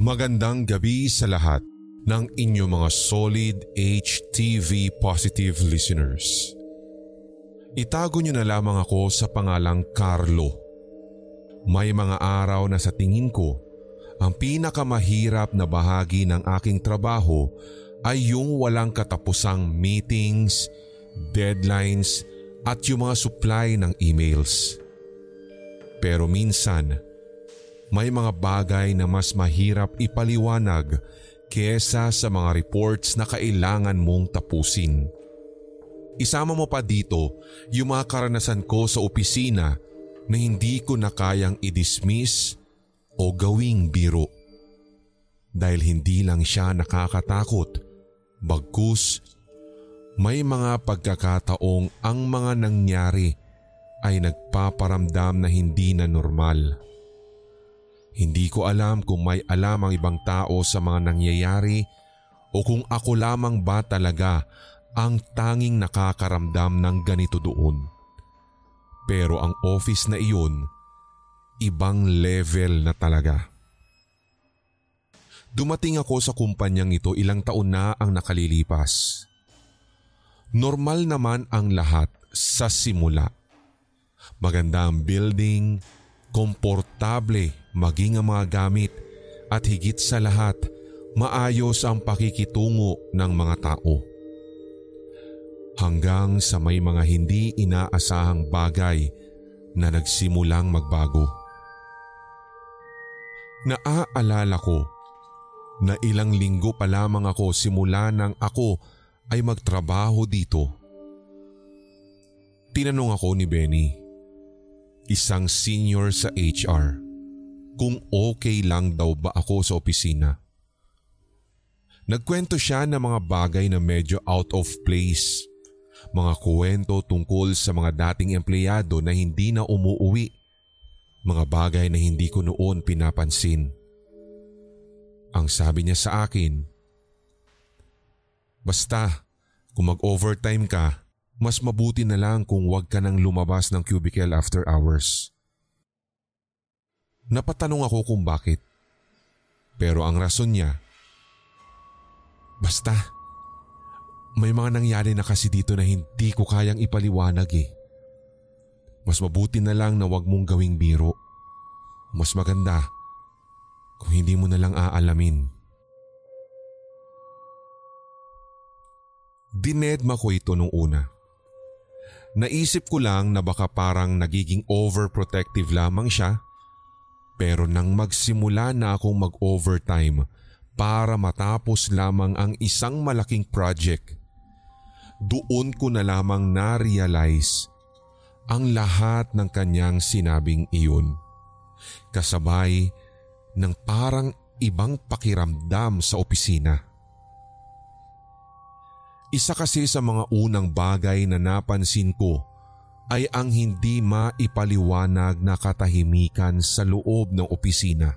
Magandang gabi sa lahat ng inyong mga solid HTV positive listeners. Itago niyo na lamang ako sa pangalang Carlo. May mga araw na sa tingin ko, ang pinakamahirap na bahagi ng aking trabaho ay yung walang katapusang meetings, deadlines at yung mga supply ng emails. Pero minsan, may mga bagay na mas mahirap ipaliwanag kesa sa mga reports na kailangan mong tapusin. Isama mo pa dito yung mga karanasan ko sa opisina na hindi ko na kayang i-dismiss o gawing biro. Dahil hindi lang siya nakakatakot, bagkus may mga pagkakataong ang mga nangyari ay nagpaparamdam na hindi na normal. Hindi ko alam kung may alam ang ibang tao sa mga nangyayari o kung ako lamang ba talaga ang tanging nakakaramdam ng ganito doon. Pero ang office na iyon, ibang level na talaga. Dumating ako sa kumpanyang ito ilang taon na ang nakalilipas. Normal naman ang lahat sa simula. Maganda ang building, komportable maging ang mga gamit at higit sa lahat, maayos ang pakikitungo ng mga tao hanggang sa may mga hindi inaasahang bagay na nagsimulang magbago. Naaalala ko na ilang linggo pa lamang ako simula nang ako ay magtrabaho dito. Tinanong ako ni Benny, isang senior sa HR, kung okay lang daw ba ako sa opisina. Nagkwento siya ng mga bagay na medyo out of place mga kuwento tungkol sa mga dating empleyado na hindi na umuuwi. Mga bagay na hindi ko noon pinapansin. Ang sabi niya sa akin, Basta, kung mag-overtime ka, mas mabuti na lang kung wag ka nang lumabas ng cubicle after hours. Napatanong ako kung bakit. Pero ang rason niya, Basta, may mga nangyari na kasi dito na hindi ko kayang ipaliwanag eh. Mas mabuti na lang na wag mong gawing biro. Mas maganda kung hindi mo na lang aalamin. Dinedma ko ito nung una. Naisip ko lang na baka parang nagiging overprotective lamang siya pero nang magsimula na akong mag-overtime para matapos lamang ang isang malaking project doon ko na lamang na-realize ang lahat ng kanyang sinabing iyon. Kasabay ng parang ibang pakiramdam sa opisina. Isa kasi sa mga unang bagay na napansin ko ay ang hindi maipaliwanag na katahimikan sa loob ng opisina.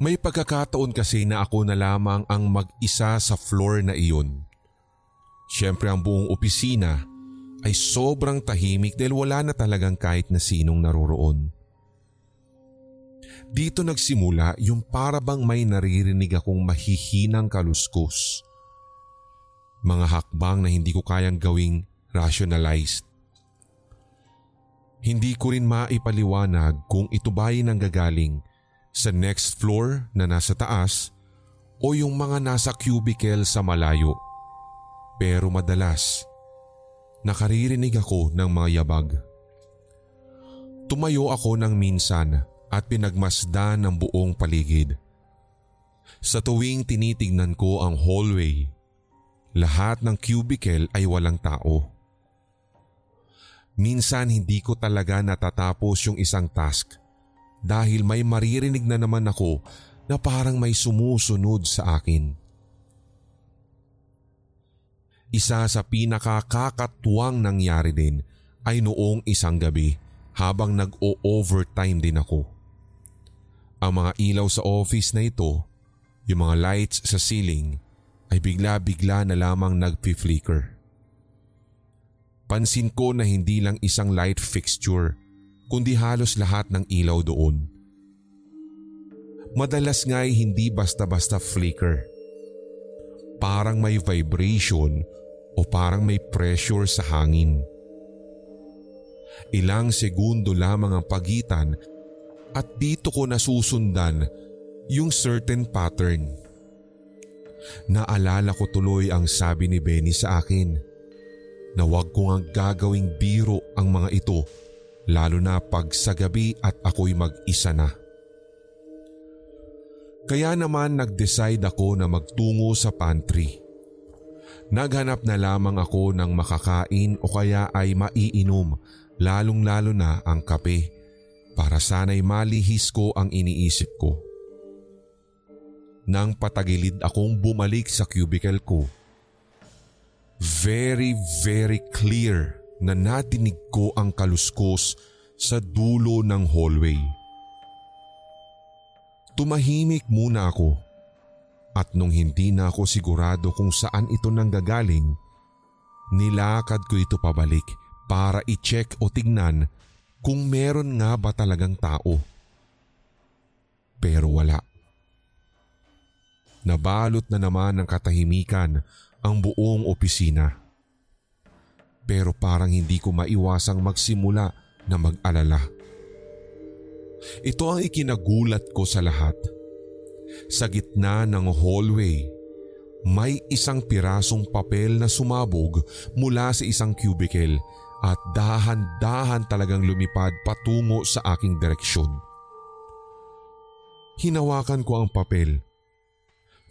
May pagkakataon kasi na ako na lamang ang mag-isa sa floor na iyon. Siyempre ang buong opisina ay sobrang tahimik dahil wala na talagang kahit na sinong naroroon. Dito nagsimula yung parabang may naririnig akong mahihinang kaluskos. Mga hakbang na hindi ko kayang gawing rationalized. Hindi ko rin maipaliwanag kung ito ba'y nanggagaling sa next floor na nasa taas o yung mga nasa cubicle sa malayo. Pero madalas, nakaririnig ako ng mga yabag. Tumayo ako ng minsan at pinagmasdan ng buong paligid. Sa tuwing tinitignan ko ang hallway, lahat ng cubicle ay walang tao. Minsan hindi ko talaga natatapos yung isang task dahil may maririnig na naman ako na parang may sumusunod sa akin. Isa sa pinakakakatuwang nangyari din ay noong isang gabi habang nag-o-overtime din ako. Ang mga ilaw sa office na ito, yung mga lights sa ceiling ay bigla-bigla na lamang nagpi-flicker. Pansin ko na hindi lang isang light fixture kundi halos lahat ng ilaw doon. Madalas nga ay hindi basta-basta flicker. Parang may vibration o parang may pressure sa hangin. Ilang segundo lamang ang pagitan at dito ko nasusundan yung certain pattern. Naalala ko tuloy ang sabi ni Benny sa akin na huwag ko ang gagawing biro ang mga ito lalo na pag sa gabi at ako'y mag-isa na. Kaya naman nag-decide ako na magtungo sa pantry. Naghanap na lamang ako ng makakain o kaya ay maiinom lalong lalo na ang kape para sana'y malihis ko ang iniisip ko. Nang patagilid akong bumalik sa cubicle ko, very very clear na natinig ko ang kaluskos sa dulo ng hallway. Tumahimik muna ako at nung hindi na ako sigurado kung saan ito nanggagaling, nilakad ko ito pabalik para i-check o tignan kung meron nga ba talagang tao. Pero wala. Nabalot na naman ng katahimikan ang buong opisina. Pero parang hindi ko maiwasang magsimula na mag-alala. Ito ang ikinagulat ko sa lahat. Sa gitna ng hallway, may isang pirasong papel na sumabog mula sa isang cubicle at dahan-dahan talagang lumipad patungo sa aking direksyon. Hinawakan ko ang papel.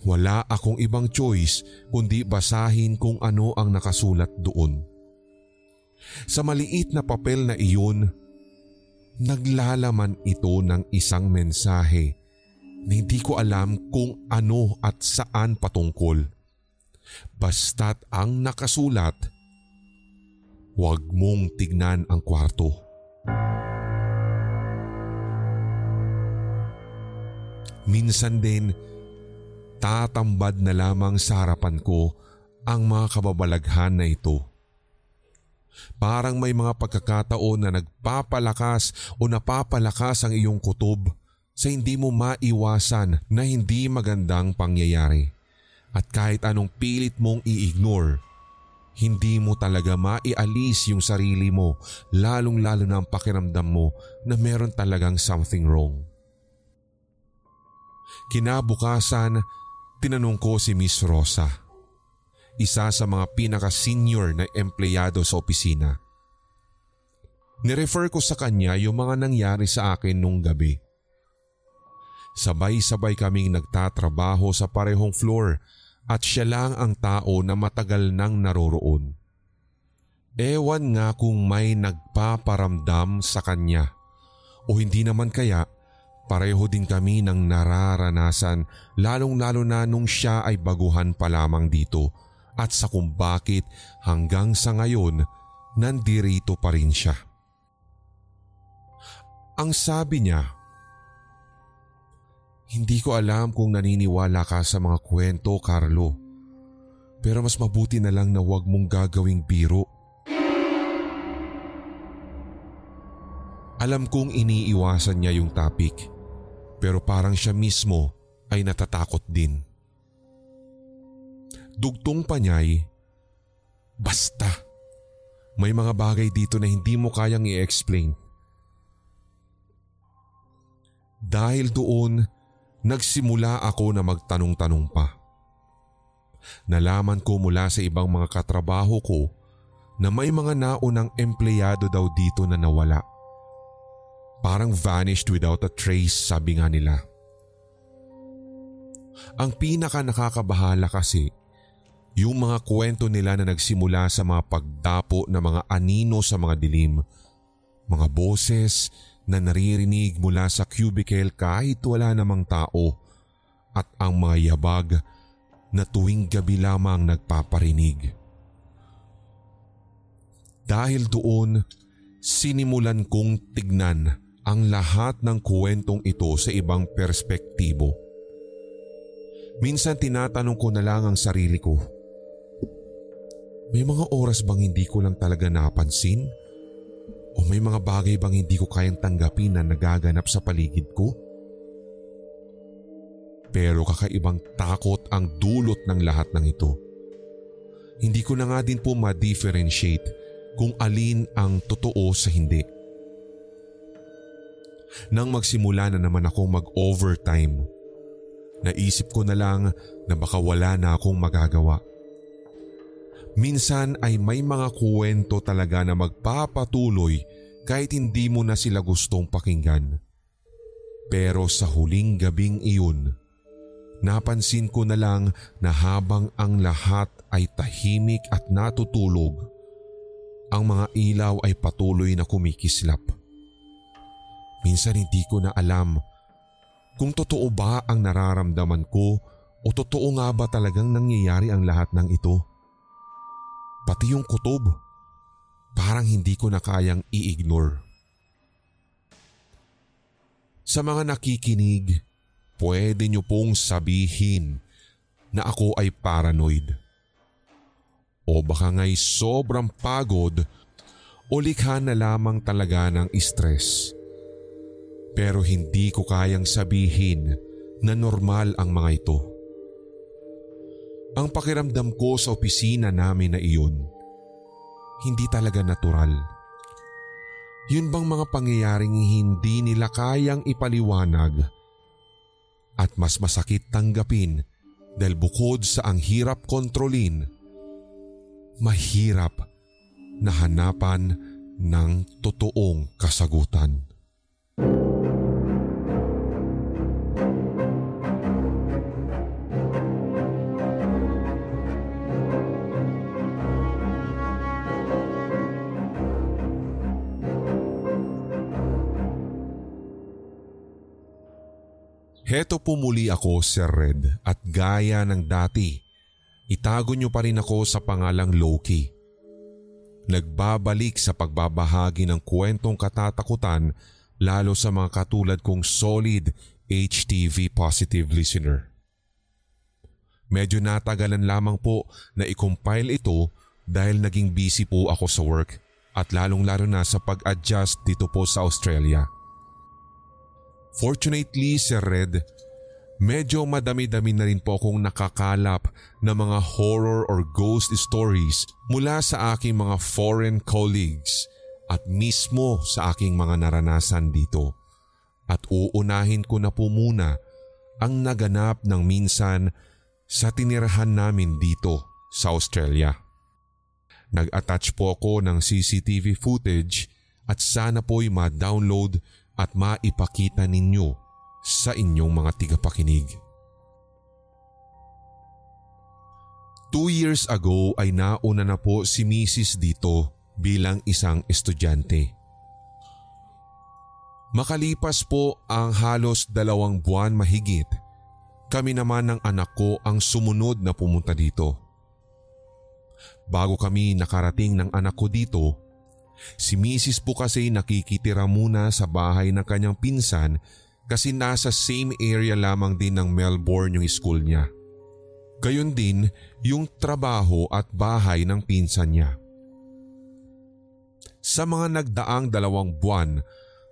Wala akong ibang choice kundi basahin kung ano ang nakasulat doon. Sa maliit na papel na iyon, Naglalaman ito ng isang mensahe na hindi ko alam kung ano at saan patungkol. Basta't ang nakasulat, huwag mong tignan ang kwarto. Minsan din, tatambad na lamang sa harapan ko ang mga kababalaghan na ito. Parang may mga pagkakataon na nagpapalakas o napapalakas ang iyong kutob sa hindi mo maiwasan na hindi magandang pangyayari. At kahit anong pilit mong i-ignore, hindi mo talaga maialis yung sarili mo lalong lalo na ang pakiramdam mo na meron talagang something wrong. Kinabukasan, tinanong ko si Miss Rosa isa sa mga pinaka-senior na empleyado sa opisina. Nirefer ko sa kanya yung mga nangyari sa akin nung gabi. Sabay-sabay kaming nagtatrabaho sa parehong floor at siya lang ang tao na matagal nang naroroon. Ewan nga kung may nagpaparamdam sa kanya o hindi naman kaya pareho din kami ng nararanasan lalong lalo na nung siya ay baguhan pa lamang dito at sa kung bakit hanggang sa ngayon nandirito pa rin siya. Ang sabi niya, Hindi ko alam kung naniniwala ka sa mga kwento, Carlo. Pero mas mabuti na lang na huwag mong gagawing biro. Alam kong iniiwasan niya yung topic, pero parang siya mismo ay natatakot din. Dugtong pa niya'y, basta. May mga bagay dito na hindi mo kayang i-explain. Dahil doon, nagsimula ako na magtanong-tanong pa. Nalaman ko mula sa ibang mga katrabaho ko na may mga naunang empleyado daw dito na nawala. Parang vanished without a trace sabi nga nila. Ang pinaka nakakabahala kasi yung mga kwento nila na nagsimula sa mga pagdapo ng mga anino sa mga dilim. Mga boses na naririnig mula sa cubicle kahit wala namang tao at ang mga yabag na tuwing gabi lamang nagpaparinig. Dahil doon, sinimulan kong tignan ang lahat ng kwentong ito sa ibang perspektibo. Minsan tinatanong ko na lang ang sarili ko. May mga oras bang hindi ko lang talaga napansin? O may mga bagay bang hindi ko kayang tanggapin na nagaganap sa paligid ko? Pero kakaibang takot ang dulot ng lahat ng ito. Hindi ko na nga din po ma-differentiate kung alin ang totoo sa hindi. Nang magsimula na naman akong mag-overtime, naisip ko na lang na baka wala na akong magagawa. Minsan ay may mga kuwento talaga na magpapatuloy kahit hindi mo na sila gustong pakinggan. Pero sa huling gabing iyon, napansin ko na lang na habang ang lahat ay tahimik at natutulog, ang mga ilaw ay patuloy na kumikislap. Minsan hindi ko na alam kung totoo ba ang nararamdaman ko o totoo nga ba talagang nangyayari ang lahat ng ito. Pati yung kutob, parang hindi ko na kayang i-ignore. Sa mga nakikinig, pwede niyo pong sabihin na ako ay paranoid. O baka nga'y sobrang pagod o likha na lamang talaga ng stress. Pero hindi ko kayang sabihin na normal ang mga ito. Ang pakiramdam ko sa opisina namin na iyon, hindi talaga natural. Yun bang mga pangyayaring hindi nila kayang ipaliwanag at mas masakit tanggapin dahil bukod sa ang hirap kontrolin, mahirap na hanapan ng totoong kasagutan. Heto po muli ako, Sir Red, at gaya ng dati, itago niyo pa rin ako sa pangalang Loki. Nagbabalik sa pagbabahagi ng kwentong katatakutan lalo sa mga katulad kong solid HTV positive listener. Medyo natagalan lamang po na i-compile ito dahil naging busy po ako sa work at lalong lalo na sa pag-adjust dito po sa Australia. Fortunately, Sir Red, medyo madami-dami na rin po akong nakakalap na mga horror or ghost stories mula sa aking mga foreign colleagues at mismo sa aking mga naranasan dito. At uunahin ko na po muna ang naganap ng minsan sa tinirahan namin dito sa Australia. Nag-attach po ako ng CCTV footage at sana po'y ma-download at maipakita ninyo sa inyong mga tigapakinig. Two years ago ay nauna na po si Mrs. dito bilang isang estudyante. Makalipas po ang halos dalawang buwan mahigit, kami naman ng anak ko ang sumunod na pumunta dito. Bago kami nakarating ng anak ko dito, Si Mrs. po kasi nakikitira muna sa bahay ng kanyang pinsan kasi nasa same area lamang din ng Melbourne yung school niya. Gayon din yung trabaho at bahay ng pinsan niya. Sa mga nagdaang dalawang buwan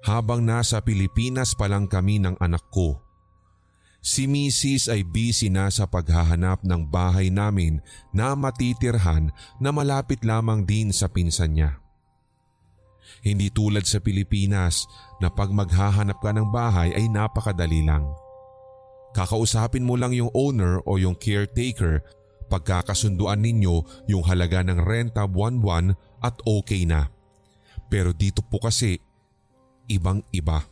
habang nasa Pilipinas pa lang kami ng anak ko, si Mrs. ay busy na sa paghahanap ng bahay namin na matitirhan na malapit lamang din sa pinsan niya. Hindi tulad sa Pilipinas na pag maghahanap ka ng bahay ay napakadali lang. Kakausapin mo lang yung owner o yung caretaker pagkakasunduan ninyo yung halaga ng renta buwan-buwan at okay na. Pero dito po kasi ibang iba.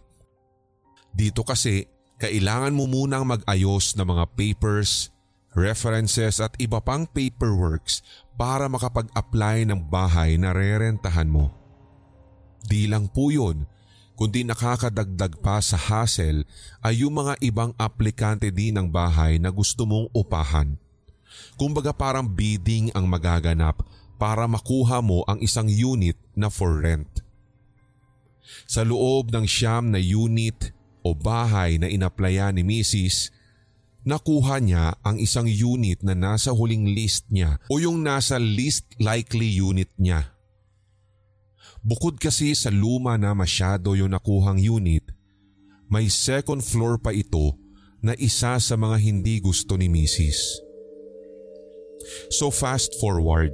Dito kasi kailangan mo munang mag-ayos ng mga papers, references at iba pang paperworks para makapag-apply ng bahay na rerentahan mo. Di lang po yun, kundi nakakadagdag pa sa hassle ay yung mga ibang aplikante din ng bahay na gusto mong upahan. Kumbaga parang bidding ang magaganap para makuha mo ang isang unit na for rent. Sa loob ng siyam na unit o bahay na inaplaya ni Mrs., nakuha niya ang isang unit na nasa huling list niya o yung nasa least likely unit niya. Bukod kasi sa luma na masyado yung nakuhang unit, may second floor pa ito na isa sa mga hindi gusto ni Mrs. So fast forward,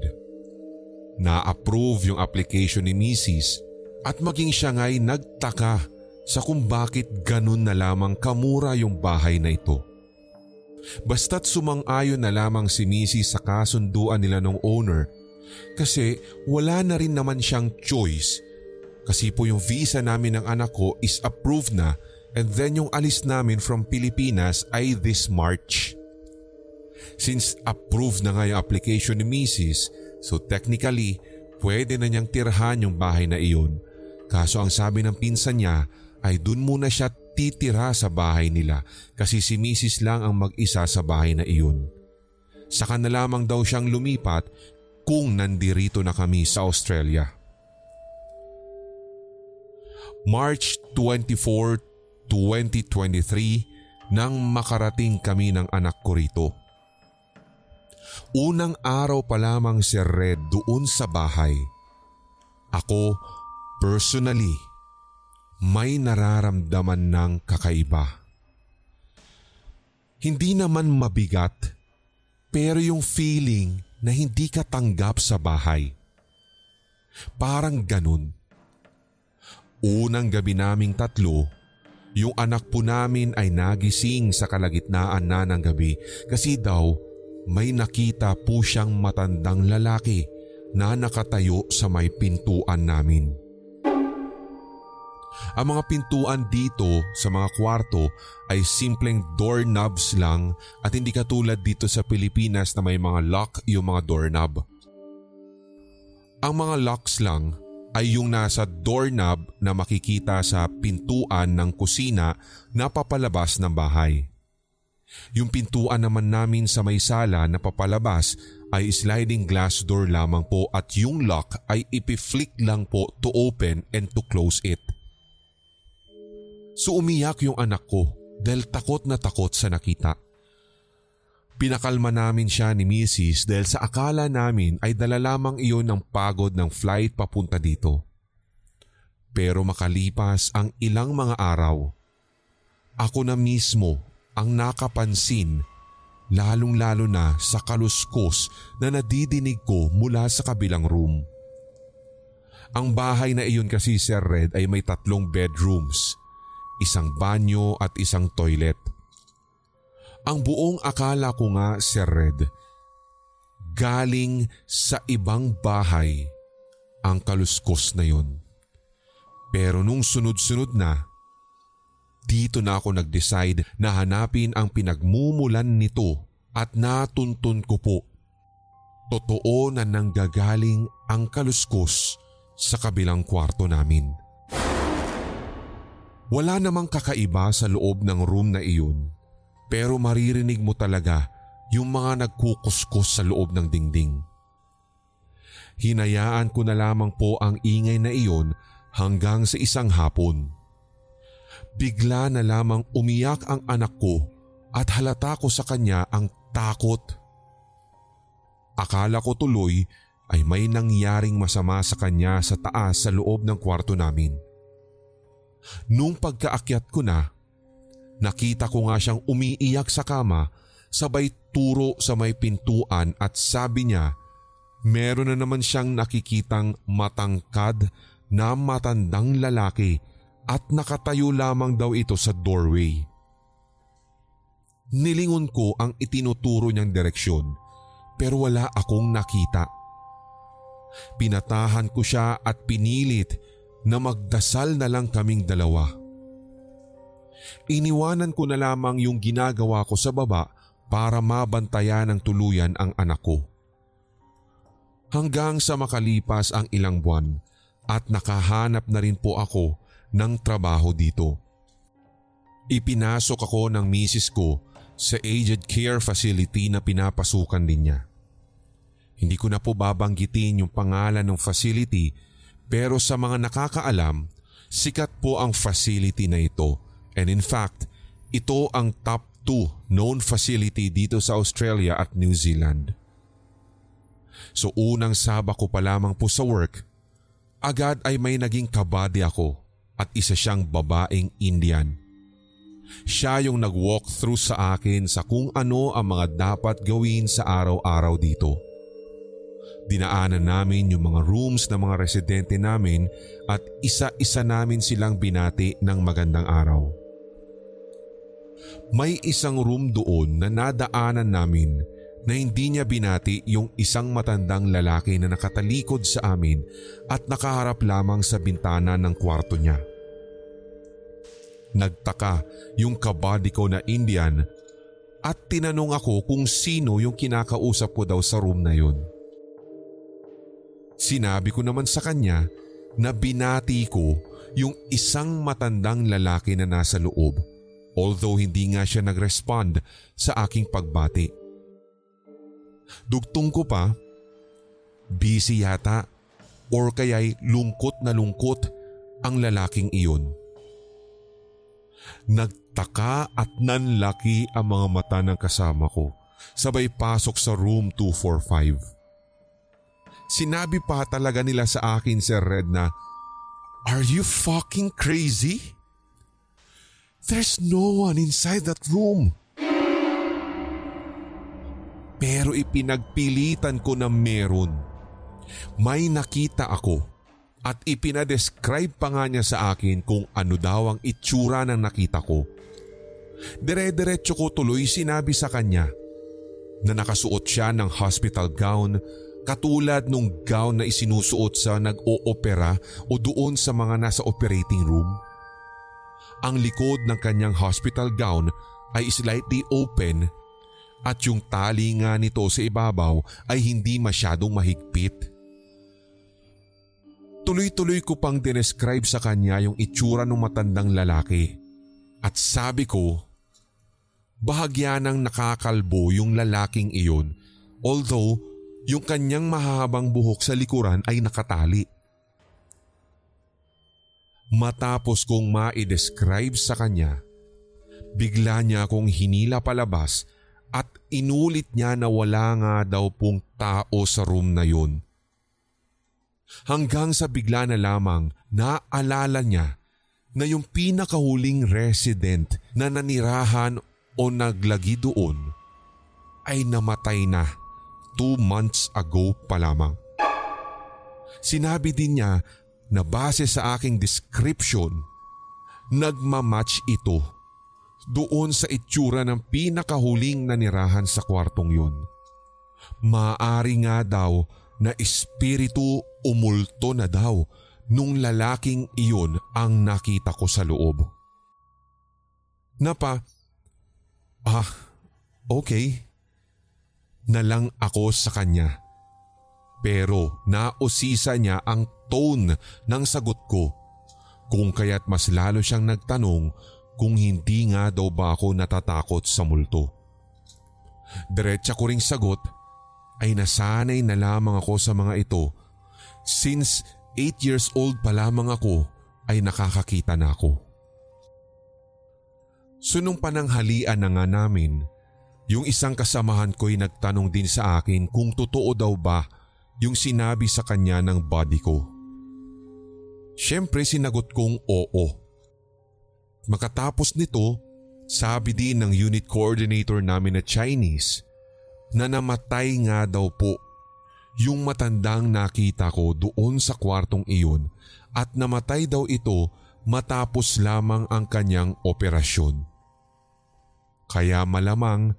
na-approve yung application ni Mrs. at maging siya nga'y nagtaka sa kung bakit ganun na lamang kamura yung bahay na ito. Basta't sumang-ayon na lamang si Mrs. sa kasunduan nila ng owner kasi wala na rin naman siyang choice kasi po yung visa namin ng anak ko is approved na and then yung alis namin from Pilipinas ay this March. Since approved na nga yung application ni Mrs. So technically, pwede na niyang tirhan yung bahay na iyon. Kaso ang sabi ng pinsan niya ay dun muna siya titira sa bahay nila kasi si Mrs. lang ang mag-isa sa bahay na iyon. Saka na lamang daw siyang lumipat kung nandirito na kami sa Australia. March 24, 2023 nang makarating kami ng anak ko rito. Unang araw pa lamang si Red doon sa bahay. Ako, personally, may nararamdaman ng kakaiba. Hindi naman mabigat, pero yung feeling na hindi ka tanggap sa bahay. Parang ganun. Unang gabi naming tatlo, yung anak po namin ay nagising sa kalagitnaan na ng gabi kasi daw may nakita po siyang matandang lalaki na nakatayo sa may pintuan namin. Ang mga pintuan dito sa mga kwarto ay simpleng doorknobs lang at hindi katulad dito sa Pilipinas na may mga lock yung mga doorknob. Ang mga locks lang ay yung nasa doorknob na makikita sa pintuan ng kusina na papalabas ng bahay. Yung pintuan naman namin sa may sala na papalabas ay sliding glass door lamang po at yung lock ay ipiflick lang po to open and to close it. So umiyak yung anak ko dahil takot na takot sa nakita. Pinakalma namin siya ni Mrs. dahil sa akala namin ay dala lamang iyon ng pagod ng flight papunta dito. Pero makalipas ang ilang mga araw, ako na mismo ang nakapansin lalong lalo na sa kaluskos na nadidinig ko mula sa kabilang room. Ang bahay na iyon kasi Sir Red ay may tatlong bedrooms, isang banyo at isang toilet. Ang buong akala ko nga, Sir Red, galing sa ibang bahay ang kaluskos na yon. Pero nung sunod-sunod na, dito na ako nag-decide na hanapin ang pinagmumulan nito at natuntun ko po. Totoo na nanggagaling ang kaluskos sa kabilang kwarto namin. Wala namang kakaiba sa loob ng room na iyon pero maririnig mo talaga yung mga nagkukuskus sa loob ng dingding. Hinayaan ko na lamang po ang ingay na iyon hanggang sa isang hapon. Bigla na lamang umiyak ang anak ko at halata ko sa kanya ang takot. Akala ko tuloy ay may nangyaring masama sa kanya sa taas sa loob ng kwarto namin. Nung pagkaakyat ko na, Nakita ko nga siyang umiiyak sa kama sabay turo sa may pintuan at sabi niya meron na naman siyang nakikitang matangkad na matandang lalaki at nakatayo lamang daw ito sa doorway. Nilingon ko ang itinuturo niyang direksyon pero wala akong nakita. Pinatahan ko siya at pinilit na magdasal na lang kaming dalawa. Iniwanan ko na lamang yung ginagawa ko sa baba para mabantayan ng tuluyan ang anak ko. Hanggang sa makalipas ang ilang buwan at nakahanap na rin po ako ng trabaho dito. Ipinasok ako ng misis ko sa aged care facility na pinapasukan din niya. Hindi ko na po babanggitin yung pangalan ng facility pero sa mga nakakaalam, sikat po ang facility na ito And in fact, ito ang top 2 known facility dito sa Australia at New Zealand. So unang saba ko pa lamang po sa work, agad ay may naging kabady ako at isa siyang babaeng Indian. Siya yung nag-walk through sa akin sa kung ano ang mga dapat gawin sa araw-araw dito. Dinaanan namin yung mga rooms ng mga residente namin at isa-isa namin silang binati ng magandang araw. May isang room doon na nadaanan namin na hindi niya binati yung isang matandang lalaki na nakatalikod sa amin at nakaharap lamang sa bintana ng kwarto niya. Nagtaka yung kabady ko na Indian at tinanong ako kung sino yung kinakausap ko daw sa room na yun. Sinabi ko naman sa kanya na binati ko yung isang matandang lalaki na nasa loob although hindi nga siya nag-respond sa aking pagbati. Dugtong ko pa, busy yata or kaya'y lungkot na lungkot ang lalaking iyon. Nagtaka at nanlaki ang mga mata ng kasama ko sabay pasok sa room 245. Sinabi pa talaga nila sa akin Sir Red na Are you fucking crazy? There's no one inside that room. Pero ipinagpilitan ko na meron. May nakita ako at ipinadescribe pa nga niya sa akin kung ano daw ang itsura ng nakita ko. Dire-diretso ko tuloy sinabi sa kanya na nakasuot siya ng hospital gown Katulad nung gown na isinusuot sa nag-oopera o doon sa mga nasa operating room. Ang likod ng kanyang hospital gown ay slightly open at yung tali nga nito sa ibabaw ay hindi masyadong mahigpit. Tuloy-tuloy ko pang dinescribe sa kanya yung itsura ng matandang lalaki at sabi ko, bahagya ng nakakalbo yung lalaking iyon although yung kanyang mahahabang buhok sa likuran ay nakatali. Matapos kong ma-describe sa kanya, bigla niya akong hinila palabas at inulit niya na wala nga daw pong tao sa room na yun. Hanggang sa bigla na lamang naalala niya na yung pinakahuling resident na nanirahan o naglagi doon ay namatay na two months ago pa lamang. Sinabi din niya na base sa aking description, nagmamatch ito doon sa itsura ng pinakahuling nanirahan sa kwartong yun. Maari nga daw na espiritu umulto na daw nung lalaking iyon ang nakita ko sa loob. Napa, ah, okay na lang ako sa kanya. Pero nausisa niya ang tone ng sagot ko kung kaya't mas lalo siyang nagtanong kung hindi nga daw ba ako natatakot sa multo. Diretsa ko ring sagot ay nasanay na lamang ako sa mga ito since 8 years old pa lamang ako ay nakakakita na ako. Sunong pananghalian na nga namin yung isang kasamahan ko'y nagtanong din sa akin kung totoo daw ba yung sinabi sa kanya ng body ko. Siyempre sinagot kong oo. Makatapos nito, sabi din ng unit coordinator namin na Chinese na namatay nga daw po yung matandang nakita ko doon sa kwartong iyon at namatay daw ito matapos lamang ang kanyang operasyon. Kaya malamang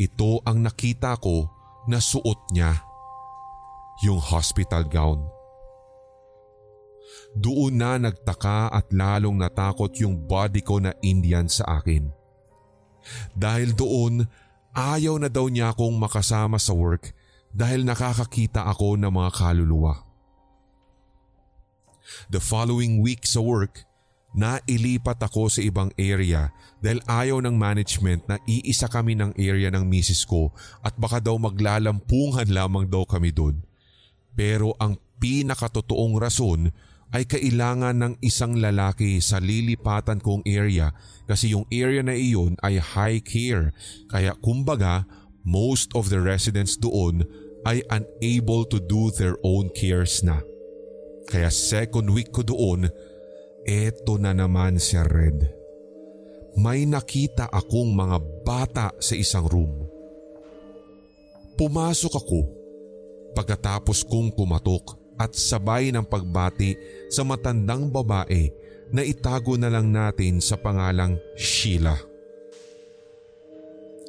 ito ang nakita ko na suot niya. Yung hospital gown. Doon na nagtaka at lalong natakot yung body ko na Indian sa akin. Dahil doon, ayaw na daw niya akong makasama sa work dahil nakakakita ako ng mga kaluluwa. The following week sa work, Nailipat ako sa ibang area dahil ayaw ng management na iisa kami ng area ng misis ko at baka daw maglalampungan lamang daw kami doon. Pero ang pinakatotoong rason ay kailangan ng isang lalaki sa lilipatan kong area kasi yung area na iyon ay high care kaya kumbaga most of the residents doon ay unable to do their own cares na. Kaya second week ko doon, eto na naman si Red. May nakita akong mga bata sa isang room. Pumasok ako pagkatapos kong kumatok at sabay ng pagbati sa matandang babae na itago na lang natin sa pangalang Sheila.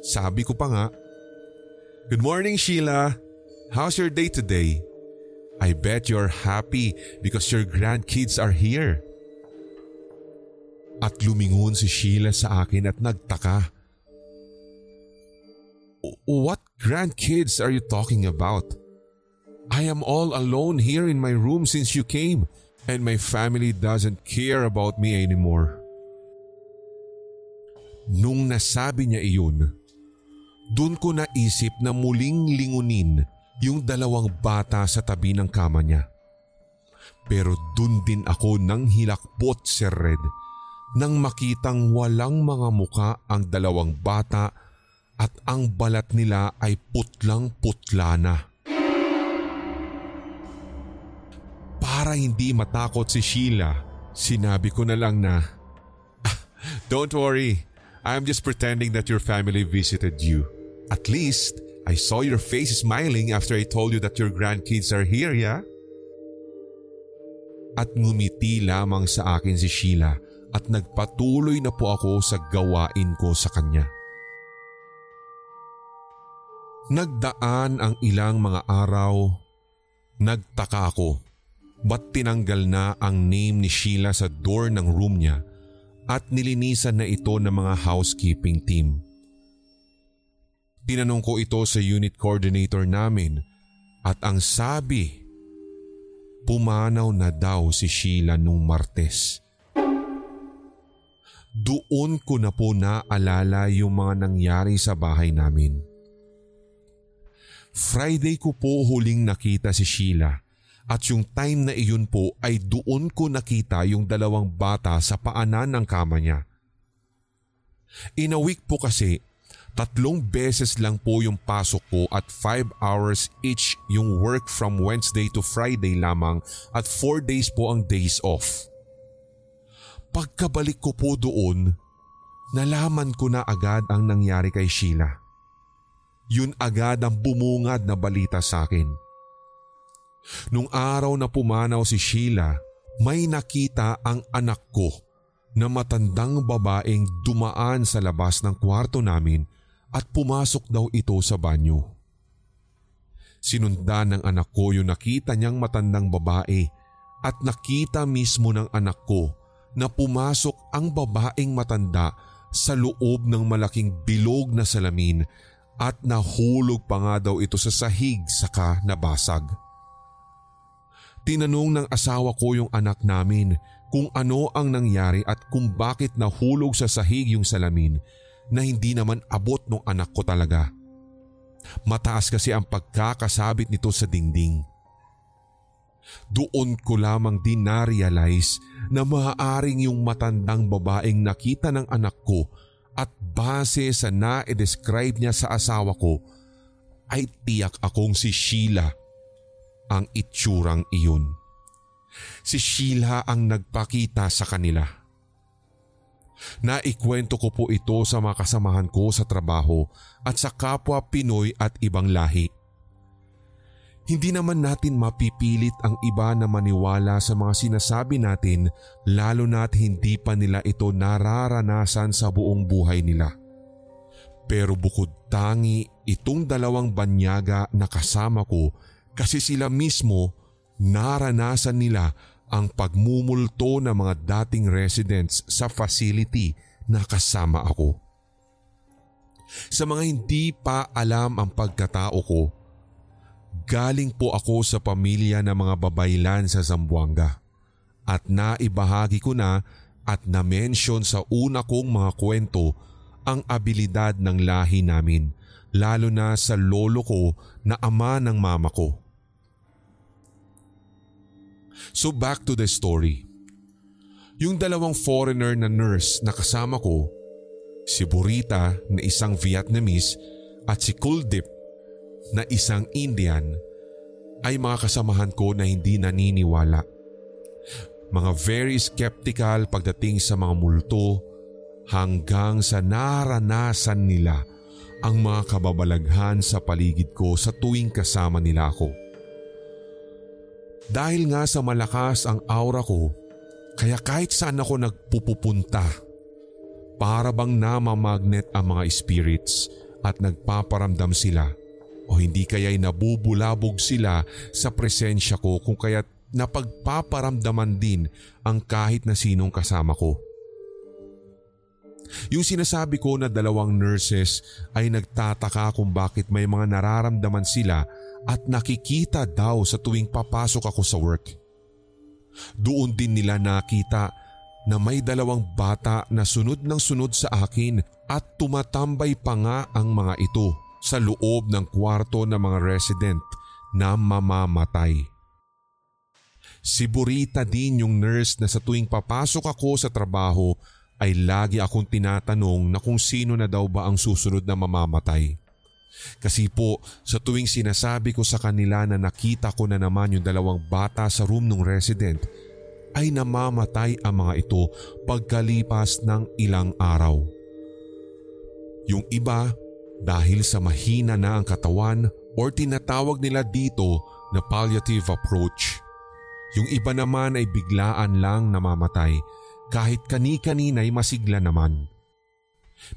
Sabi ko pa nga, Good morning Sheila! How's your day today? I bet you're happy because your grandkids are here. At lumingon si Sheila sa akin at nagtaka. What grandkids are you talking about? I am all alone here in my room since you came and my family doesn't care about me anymore. Nung nasabi niya iyon, doon ko naisip na muling lingunin yung dalawang bata sa tabi ng kama niya. Pero doon din ako nang hilakbot si Red nang makitang walang mga muka ang dalawang bata at ang balat nila ay putlang putla na. Para hindi matakot si Sheila, sinabi ko na lang na, ah, Don't worry, I'm just pretending that your family visited you. At least, I saw your face smiling after I told you that your grandkids are here, yeah? At ngumiti lamang sa akin si Sheila at nagpatuloy na po ako sa gawain ko sa kanya. Nagdaan ang ilang mga araw, nagtaka ako Ba't tinanggal na ang name ni Sheila sa door ng room niya at nilinisan na ito ng mga housekeeping team? Tinanong ko ito sa unit coordinator namin at ang sabi, pumanaw na daw si Sheila nung Martes. Doon ko na po naalala yung mga nangyari sa bahay namin. Friday ko po huling nakita si Sheila at yung time na iyon po ay doon ko nakita yung dalawang bata sa paanan ng kama niya. In a week po kasi, tatlong beses lang po yung pasok ko at 5 hours each yung work from Wednesday to Friday lamang at 4 days po ang days off. Pagkabalik ko po doon, nalaman ko na agad ang nangyari kay Sheila. Yun agad ang bumungad na balita sa akin. Nung araw na pumanaw si Sheila, may nakita ang anak ko na matandang babaeng dumaan sa labas ng kwarto namin at pumasok daw ito sa banyo. Sinundan ng anak ko yung nakita niyang matandang babae at nakita mismo ng anak ko na pumasok ang babaeng matanda sa loob ng malaking bilog na salamin at nahulog pa nga daw ito sa sahig saka nabasag. Tinanong ng asawa ko yung anak namin kung ano ang nangyari at kung bakit nahulog sa sahig yung salamin na hindi naman abot ng anak ko talaga. Mataas kasi ang pagkakasabit nito sa dingding. Doon ko lamang din na-realize na maaaring yung matandang babaeng nakita ng anak ko at base sa na-describe niya sa asawa ko ay tiyak akong si Sheila ang itsurang iyon. Si Sheila ang nagpakita sa kanila. Naikwento ko po ito sa mga kasamahan ko sa trabaho at sa kapwa Pinoy at ibang lahi. Hindi naman natin mapipilit ang iba na maniwala sa mga sinasabi natin lalo na't hindi pa nila ito nararanasan sa buong buhay nila. Pero bukod tangi itong dalawang banyaga na kasama ko kasi sila mismo naranasan nila ang pagmumulto ng mga dating residents sa facility na kasama ako. Sa mga hindi pa alam ang pagkatao ko, galing po ako sa pamilya ng mga babaylan sa Zamboanga at naibahagi ko na at na-mention sa una kong mga kwento ang abilidad ng lahi namin lalo na sa lolo ko na ama ng mama ko. So back to the story. Yung dalawang foreigner na nurse na kasama ko, si Burita na isang Vietnamese at si Kuldip na isang Indian ay mga kasamahan ko na hindi naniniwala. Mga very skeptical pagdating sa mga multo hanggang sa naranasan nila ang mga kababalaghan sa paligid ko sa tuwing kasama nila ako. Dahil nga sa malakas ang aura ko, kaya kahit saan ako nagpupupunta, para bang namamagnet ang mga spirits at nagpaparamdam sila o hindi kaya'y nabubulabog sila sa presensya ko kung kaya't napagpaparamdaman din ang kahit na sinong kasama ko. Yung sinasabi ko na dalawang nurses ay nagtataka kung bakit may mga nararamdaman sila at nakikita daw sa tuwing papasok ako sa work. Doon din nila nakita na may dalawang bata na sunod ng sunod sa akin at tumatambay pa nga ang mga ito sa loob ng kwarto ng mga resident na mamamatay. Si Burita din yung nurse na sa tuwing papasok ako sa trabaho ay lagi akong tinatanong na kung sino na daw ba ang susunod na mamamatay. Kasi po sa tuwing sinasabi ko sa kanila na nakita ko na naman yung dalawang bata sa room ng resident ay namamatay ang mga ito pagkalipas ng ilang araw. Yung iba dahil sa mahina na ang katawan or tinatawag nila dito na palliative approach. Yung iba naman ay biglaan lang namamatay kahit kani-kanina ay masigla naman.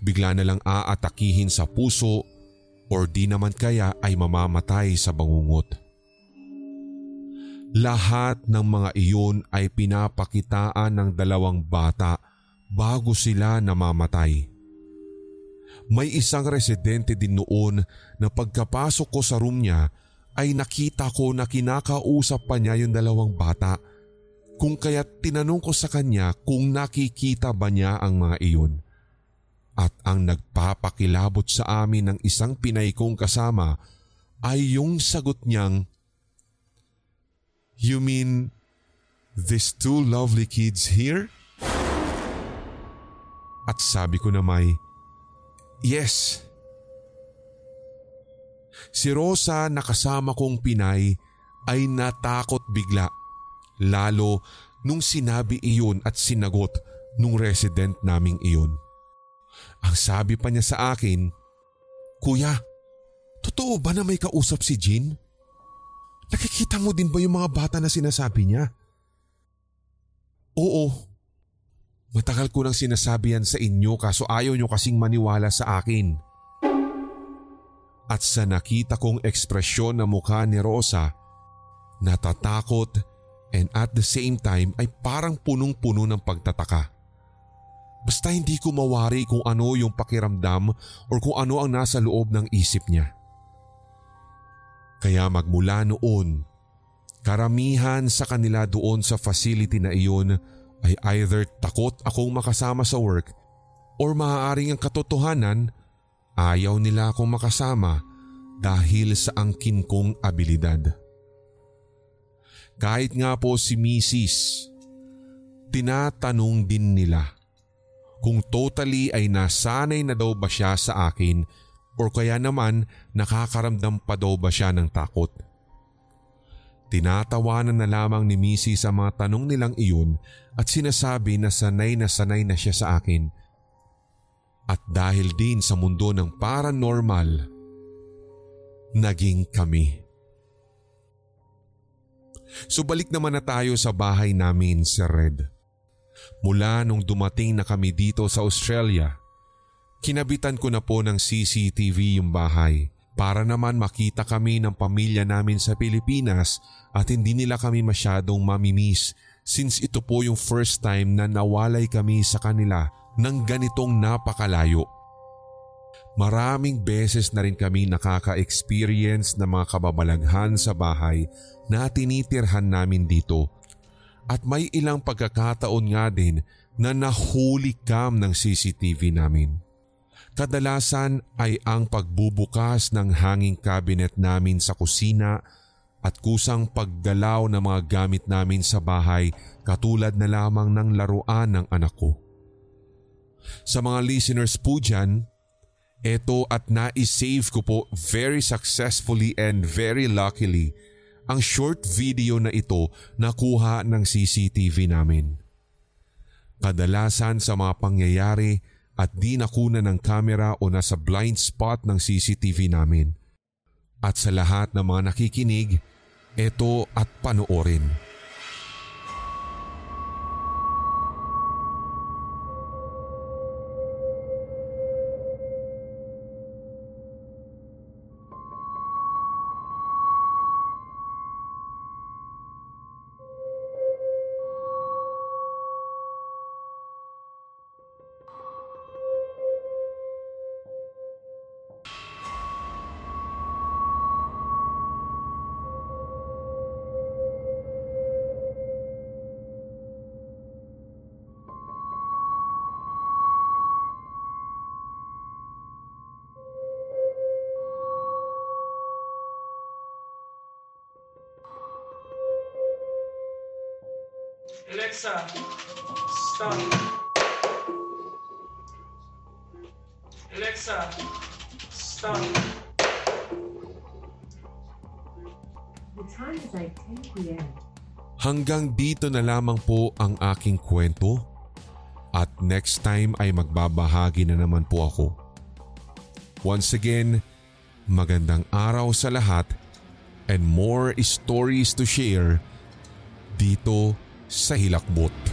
Bigla na lang aatakihin sa puso or di naman kaya ay mamamatay sa bangungot. Lahat ng mga iyon ay pinapakitaan ng dalawang bata bago sila namamatay. May isang residente din noon na pagkapasok ko sa room niya ay nakita ko na kinakausap pa niya yung dalawang bata kung kaya tinanong ko sa kanya kung nakikita ba niya ang mga iyon. At ang nagpapakilabot sa amin ng isang Pinay kong kasama ay yung sagot niyang, You mean these two lovely kids here? At sabi ko na may, Yes. Si Rosa na kasama kong Pinay ay natakot bigla lalo nung sinabi iyon at sinagot nung resident naming iyon. Ang sabi pa niya sa akin, Kuya, totoo ba na may kausap si Jean? Nakikita mo din ba yung mga bata na sinasabi niya? Oo. Matagal ko nang sinasabi yan sa inyo kaso ayaw nyo kasing maniwala sa akin. At sa nakita kong ekspresyon ng mukha ni Rosa, natatakot and at the same time ay parang punong-puno ng pagtataka. Basta hindi ko mawari kung ano yung pakiramdam or kung ano ang nasa loob ng isip niya. Kaya magmula noon, karamihan sa kanila doon sa facility na iyon either takot akong makasama sa work or maaaring ang katotohanan ayaw nila akong makasama dahil sa angkin kong abilidad. Kahit nga po si Mrs. Tinatanong din nila kung totally ay nasanay na daw ba siya sa akin or kaya naman nakakaramdam pa daw ba siya ng takot. Tinatawanan na lamang ni Missy sa mga tanong nilang iyon at sinasabi na sanay na sanay na siya sa akin. At dahil din sa mundo ng paranormal, naging kami. So balik naman na tayo sa bahay namin sa Red. Mula nung dumating na kami dito sa Australia, kinabitan ko na po ng CCTV yung bahay para naman makita kami ng pamilya namin sa Pilipinas at hindi nila kami masyadong mamimiss since ito po yung first time na nawalay kami sa kanila ng ganitong napakalayo. Maraming beses na rin kami nakaka-experience ng mga kababalaghan sa bahay na tinitirhan namin dito. At may ilang pagkakataon nga din na nahuli cam ng CCTV namin. Kadalasan ay ang pagbubukas ng hanging cabinet namin sa kusina at kusang paggalaw ng mga gamit namin sa bahay katulad na lamang ng laruan ng anak ko. Sa mga listeners po dyan, eto at na-save ko po very successfully and very luckily ang short video na ito nakuha ng CCTV namin. Kadalasan sa mga pangyayari at di nakuna ng kamera o nasa blind spot ng CCTV namin. At sa lahat ng mga nakikinig, ito at panoorin. Alexa, stop. Alexa, stop. The time is like 10 p.m. Hanggang dito na lamang po ang aking kwento at next time ay magbabahagi na naman po ako. Once again, magandang araw sa lahat and more stories to share dito sa Hilakbot.